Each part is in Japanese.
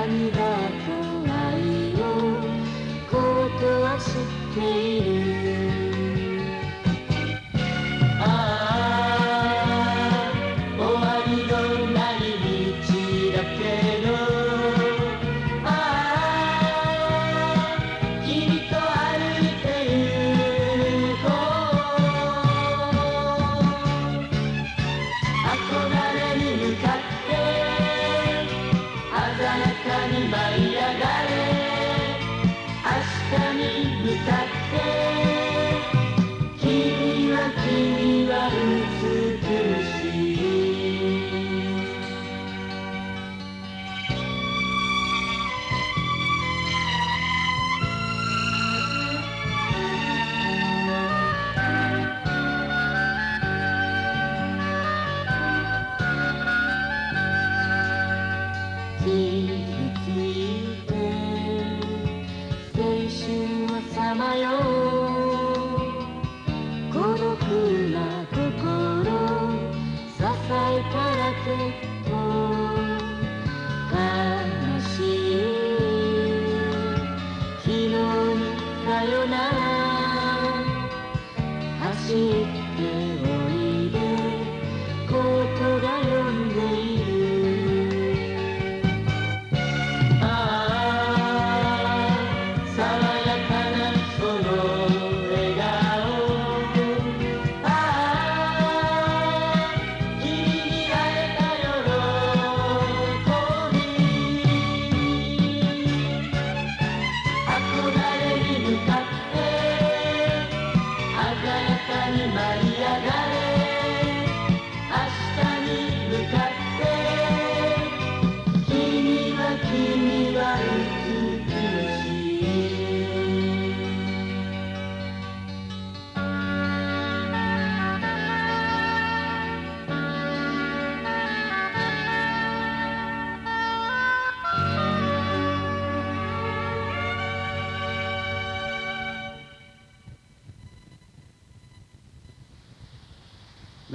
何が怖いよことは知っている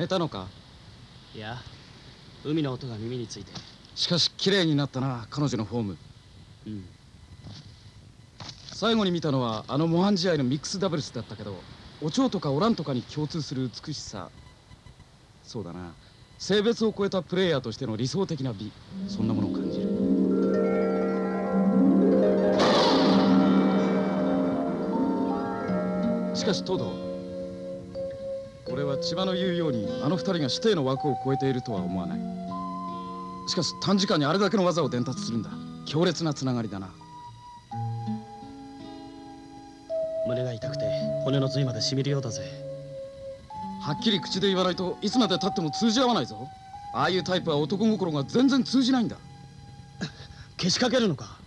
寝たのか？いや海の音が耳について。しかし綺麗になったな彼女のフォーム。うん。最後に見たのはあの模範試合のミックスダブルスだったけどお蝶とかオランとかに共通する美しさ。そうだな。性別を超えたプレイヤーとしての理想的な美。そんなものを感じる。しかしトド俺は千葉の言うようにあの二人が指定の枠を超えているとは思わない。しかし短時間にあれだけの技を伝達するんだ。強烈なつながりだな。胸が痛くて骨の髄までしみるようだぜ。はっきり口で言わないといつまでたっても通じ合わないぞ。ああいうタイプは男心が全然通じないんだ。けしかけるのか。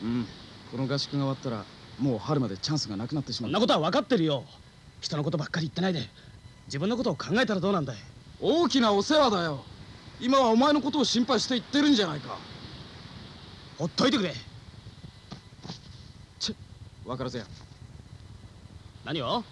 うん。この合宿が終わったらもう春までチャンスがなくなってしまう。んそなことは分かってるよ人のことばっかり言ってないで自分のことを考えたらどうなんだい？大きなお世話だよ。今はお前のことを心配して言ってるんじゃないか。ほっといてくれ。ち分からずや何を？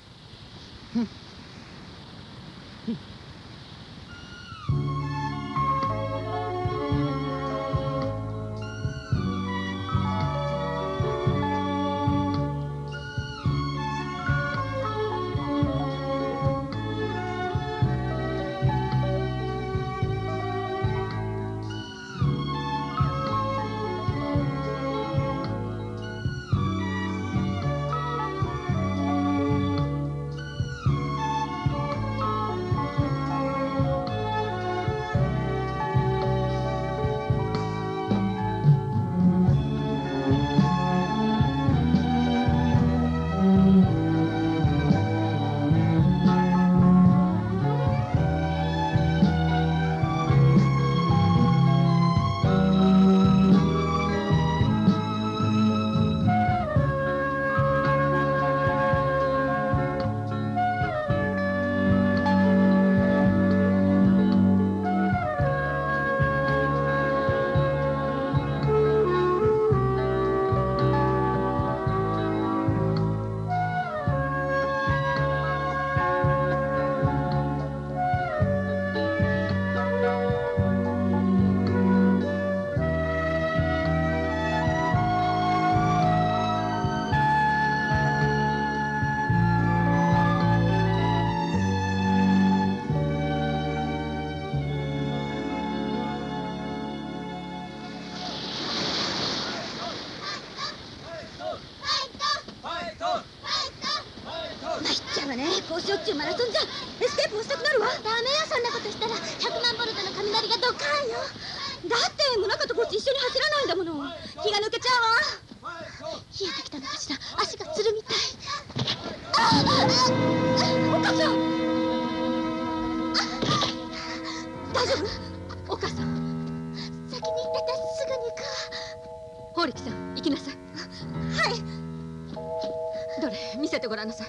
どれ？見せてごらんなさい。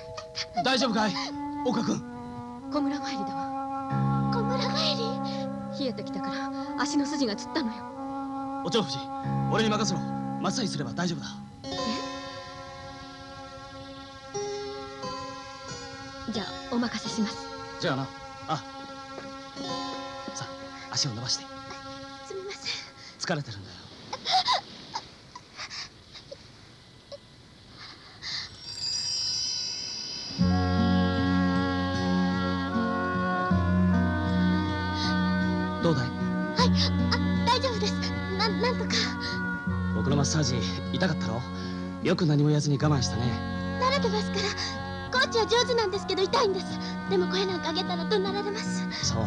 大丈夫かい？岡君。小村帰りだわ。小村帰り？冷えてきたから足の筋がつったのよ。お蝶夫人俺に任せろ。マッサージすれば大丈夫だ。じゃあお任せします。じゃあな。あ。さあ足を伸ばして。すみません。疲れてるんだよサージ痛かったろ？よく何も言わずに我慢したね。慣れてますからコーチは上手なんですけど痛いんです。でも声なんか上げたら怒鳴られます。そう。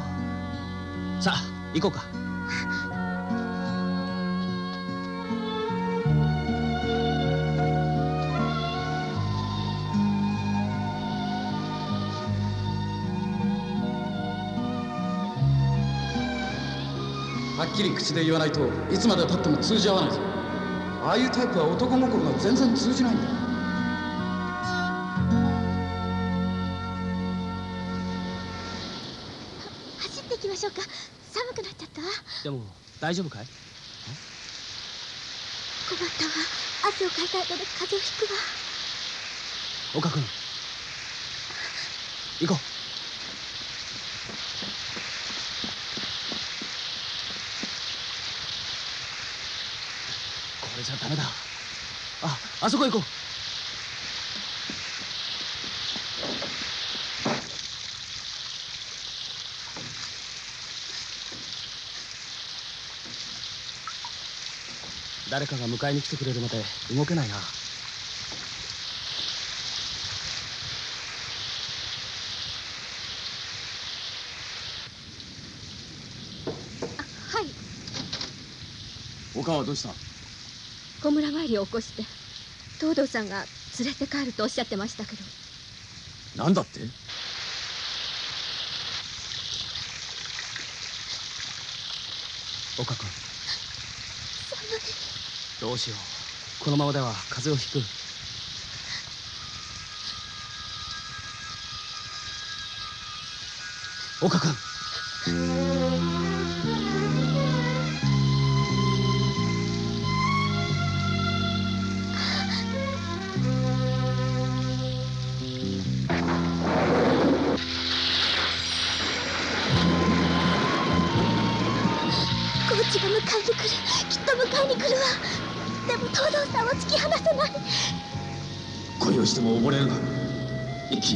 さあ行こうか。はっきり口で言わないといつまでたっても通じ合わないぞああいうタイプは男心が全然通じないんだ。走っていきましょうか。寒くなっちゃったわ。でも大丈夫かい？困ったわ汗をかいた後で風邪をひくわ。岡君れじゃダメだ。ああそこ行こう。誰かが迎えに来てくれるまで動けないな。はい。岡はどうした？小村参りを起こして東堂さんが連れて帰るとおっしゃってましたけど。なんだって？岡君。どうしよう。このままでは風邪をひく。岡君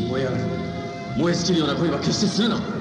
燃え上がる。燃え尽きるような恋は決してするな。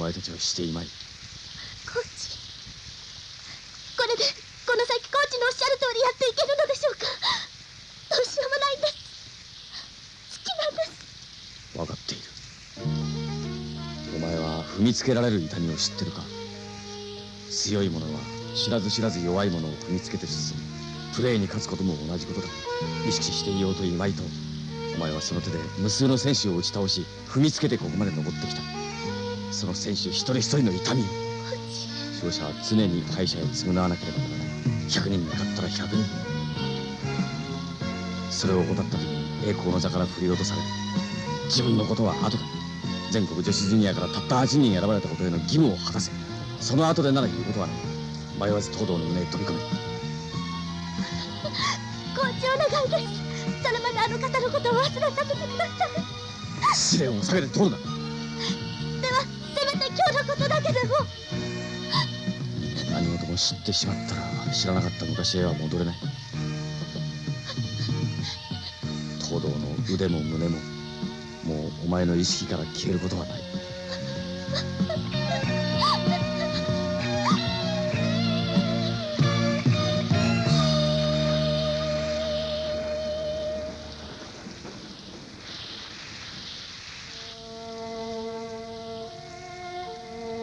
前たちはしていまい。コーチ。これでこの先コーチのおっしゃる通りやっていけるのでしょうか？どうしようもないんです。好きなんです。分かっている。お前は踏みつけられる痛みを知ってるか？強い者は知らず知らず弱い者を踏みつけて進む。プレーに勝つことも同じことだ。意識していようといまいとお前はその手で無数の選手を打ち倒し踏みつけてここまで登ってきたその選手一人一人の痛みを勝者は常に敗者へ償わなければならない。100人に勝ったら100人。それを怠った時に栄光の座から振り落とされる自分のことは後だ。全国女子ジュニアからたった8人選ばれたことへの義務を果たせ。その後でなら言うことはない。迷わず東堂の胸へ飛び込め。コーチお願いですそれまであの方のことを忘れさせてください。試練を下げて通るな知ってしまったら知らなかった昔へは戻れない。東堂の腕も胸ももうお前の意識から消えることはない。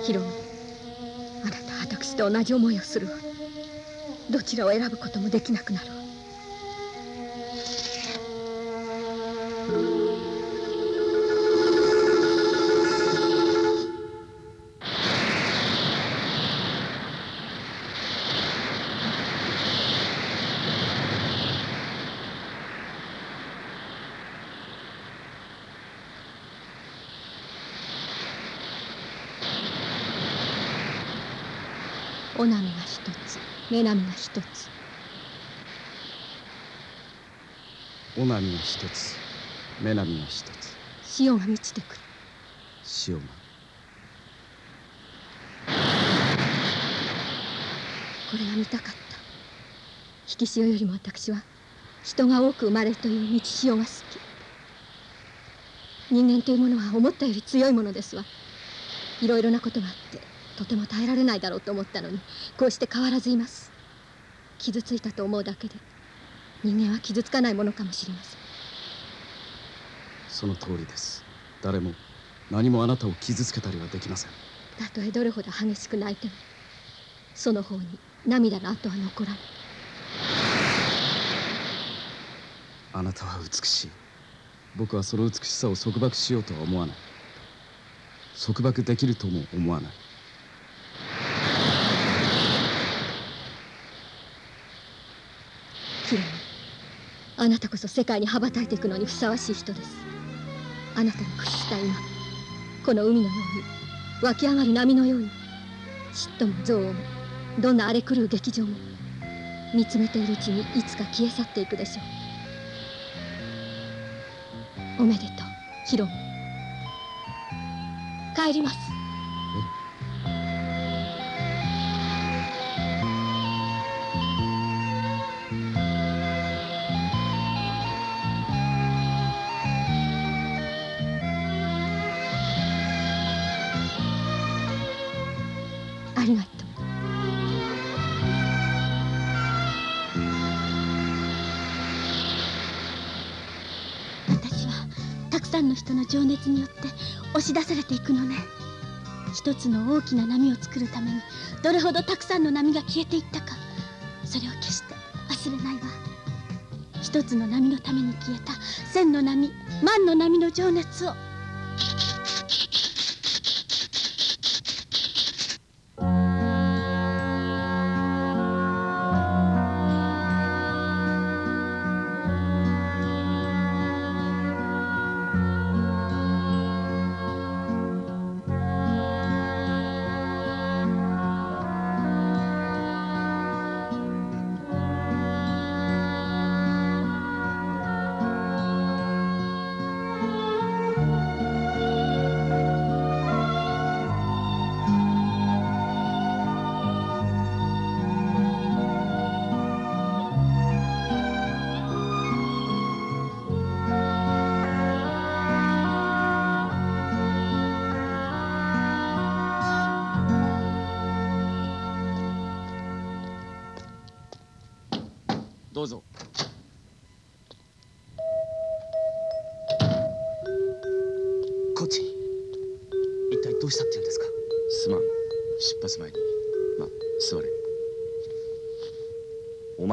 ヒロた私と同じ思いをする。わどちらを選ぶこともできなくなる。わ波が一つ女波が一つ。潮が満ちてくる潮がこれが見たかった。引き潮よりも私は人が多く生まれるという満ち潮が好き。人間というものは思ったより強いものですわ。いろいろなことがあってとても耐えられないだろうと思ったのにこうして変わらずいます。傷ついたと思うだけで人間は傷つかないものかもしれません。その通りです。誰も何もあなたを傷つけたりはできません。たとえどれほど激しく泣いてもその方に涙の跡は残らない。あなたは美しい。僕はその美しさを束縛しようとは思わない。束縛できるとも思わないキロあなたこそ世界に羽ばたいていくのにふさわしい人です。あなたに屈した今この海のように湧き上がる波のように嫉妬も憎悪もどんな荒れ狂う劇場も見つめているうちにいつか消え去っていくでしょう。おめでとうヒロム。帰ります。さんの人の情熱によって押し出されていくのね。一つの大きな波を作るためにどれほどたくさんの波が消えていったかそれを決して忘れないわ。一つの波のために消えた千の波万の波の情熱を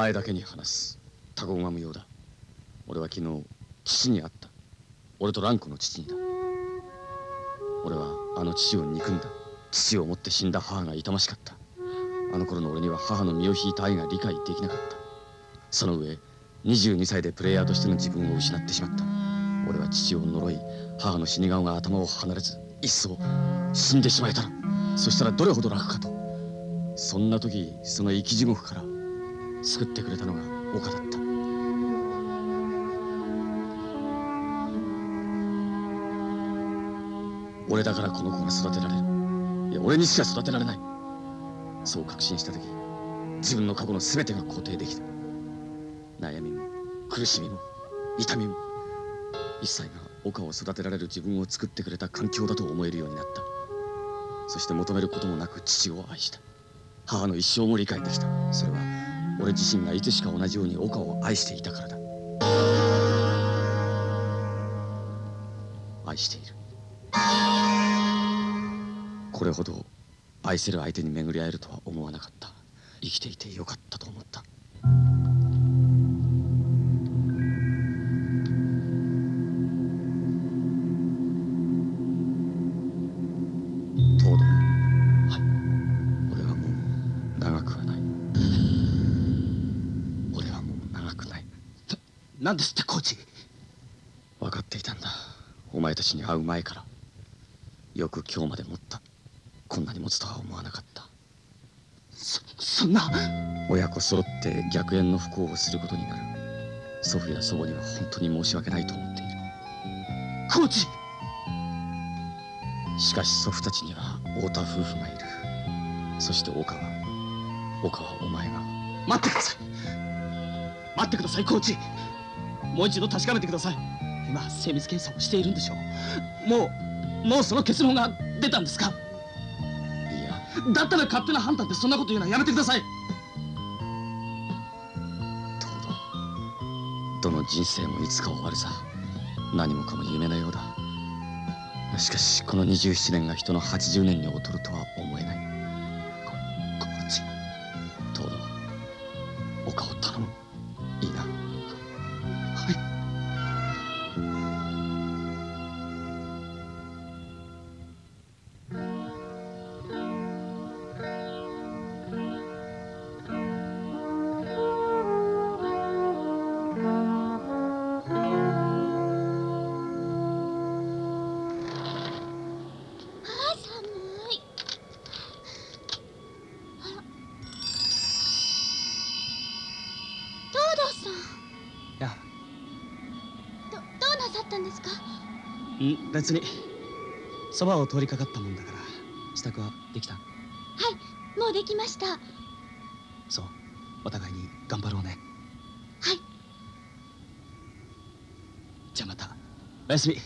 前だけに話す。他言は無用だ。俺は昨日父に会った。俺と蘭子の父にだ。俺はあの父を憎んだ。父を持って死んだ母が痛ましかった。あの頃の俺には母の身を引いた愛が理解できなかった。その上22歳でプレイヤーとしての自分を失ってしまった。俺は父を呪い母の死に顔が頭を離れずいっそ死んでしまえたらそしたらどれほど楽かと。そんな時その生き地獄から救ってくれたのが岡だった。俺だからこの子が育てられる。いや俺にしか育てられない。そう確信した時自分の過去の全てが肯定できた。悩みも苦しみも痛みも一切が岡を育てられる。自分を作ってくれた環境だと思えるようになった。そして求めることもなく父を愛した。母の一生も理解できた。それは俺自身がいつしか同じように岡を愛していたからだ。愛している。これほど愛せる相手に巡り合えるとは思わなかった。生きていてよかったと思った。何ですってコーチ？分かっていたんだ。お前たちに会う前から。よく今日まで持った。こんなに持つとは思わなかった。そそんな。親子揃って逆縁の不幸をすることになる。祖父や祖母には本当に申し訳ないと思っている。コーチ！しかし祖父たちには太田夫婦がいる。そして岡は岡はお前が。待ってください。待ってくださいコーチもう一度確かめてください。今精密検査をしているんでしょう。もうもうその結論が出たんですか？いやだったら勝手な判断でそんなこと言うのはやめてください。東堂どの人生もいつか終わるさ。何もかも夢のようだ。しかしこの27年が人の80年に劣るとはん別に。そばを通りかかったもんだから支度はできた？はいもうできました。はそう。お互いに頑張ろうね。い。じゃあまた。おやすみ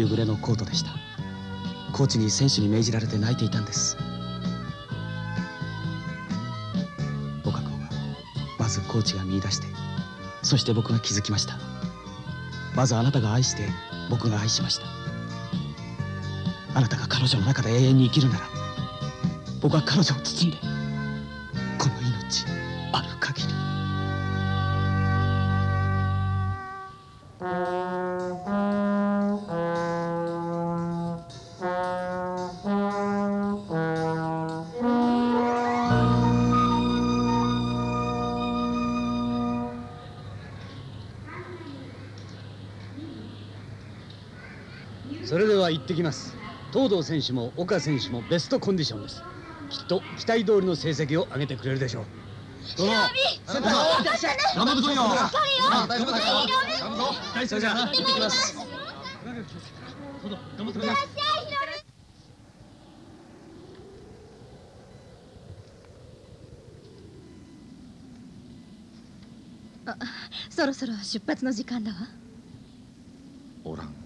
夕暮れのコートでした。コーチに選手に命じられて泣いていたんです。岡君はまずコーチが見出してそして僕が気づきました。まずあなたが愛して僕が愛しました。あなたが彼女の中で永遠に生きるなら僕は彼女を包んでってきます。東堂選手も岡選手もベストコンディションです。きっと期待通りの成績を上げてくれるでしょう。ひろみ頑張るぞよ。あ大丈夫だよはいそれじゃあ行ってきますそろそろ出発の時間だわ。おらん。え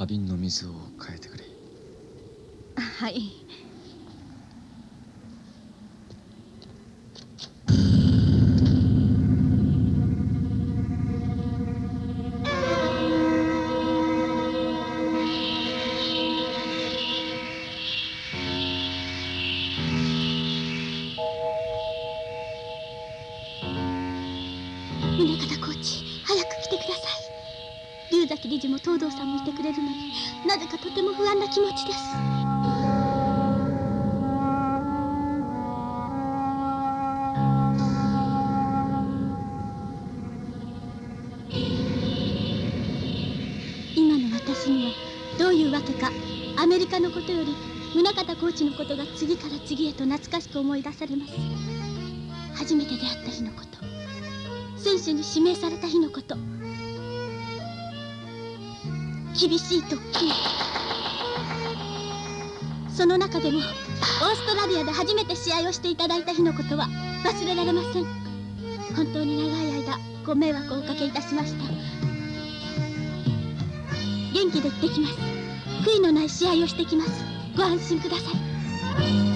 花瓶の水を変えてくれ。はい。気持ちです。今の私にはどういうわけか。アメリカのことより宗像コーチのことが次から次へと懐かしく思い出されます。初めて出会った日のこと。選手に指名された日のこと。厳しい特訓。その中でもオーストラリアで初めて試合をしていただいた日のことは忘れられません。本当に長い間ご迷惑をおかけいたしました。元気で行ってきます。悔いのない試合をしてきます。ご安心ください。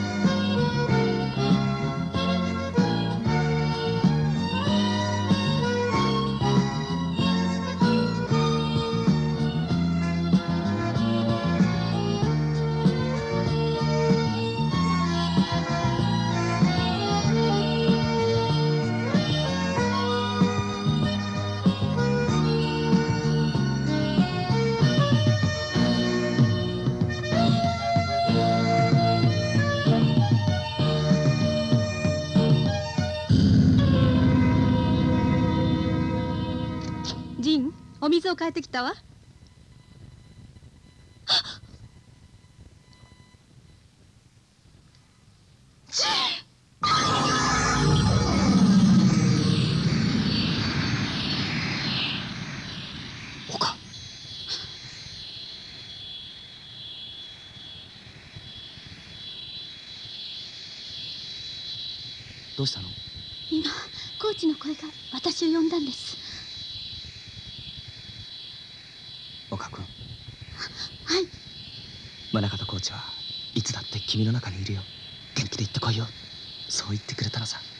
水を変えてきたわ。どうしたの？今コーチの声が私を呼んだんです。ちはいつだって君の中にいるよ。元気で行ってこいよ。そう言ってくれたのさ。